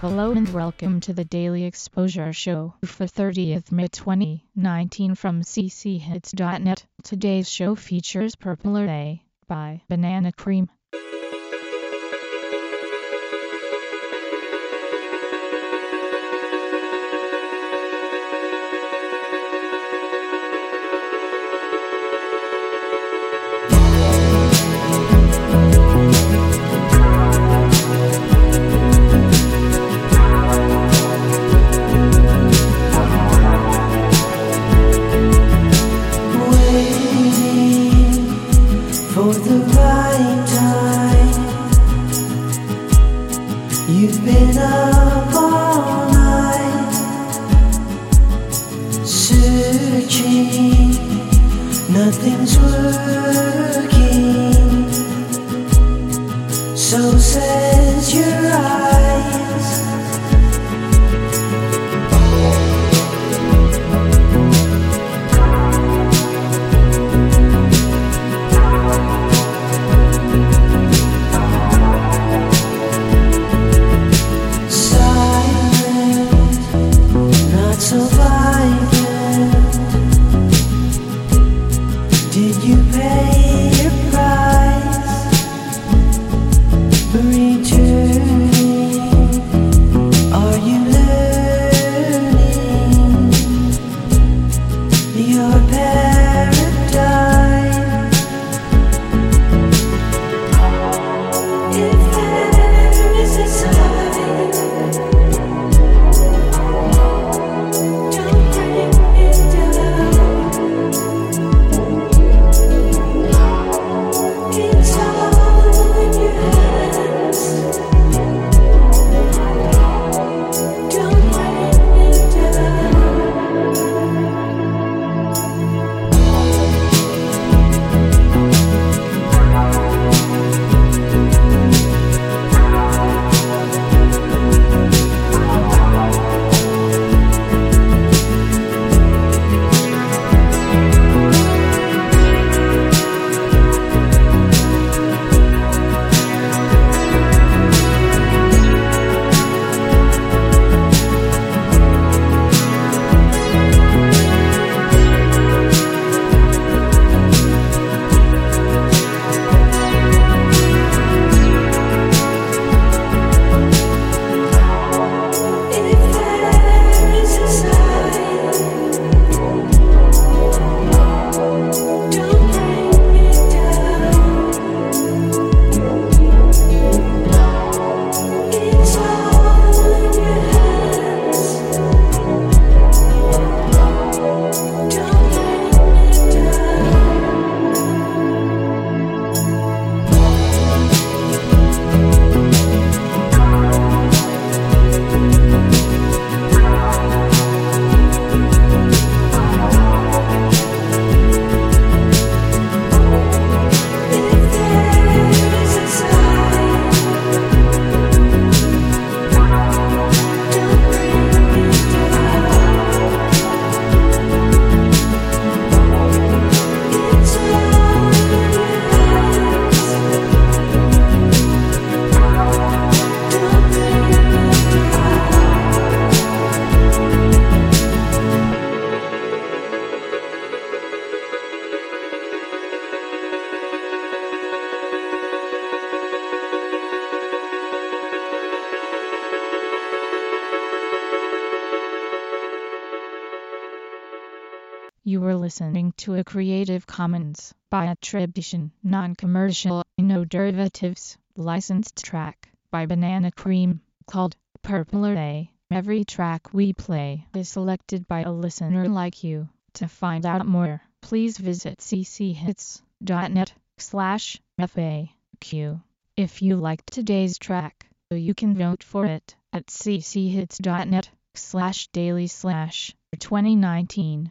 Hello and welcome to the Daily Exposure Show for 30th May 2019 from cchits.net. Today's show features Purple Day by Banana Cream. So says your eyes. Silent, not so violent. You were listening to a Creative Commons by attribution, non-commercial, no derivatives, licensed track by Banana Cream called Purple Day. Every track we play is selected by a listener like you. To find out more, please visit cchits.net slash FAQ. If you liked today's track, you can vote for it at cchits.net slash daily slash 2019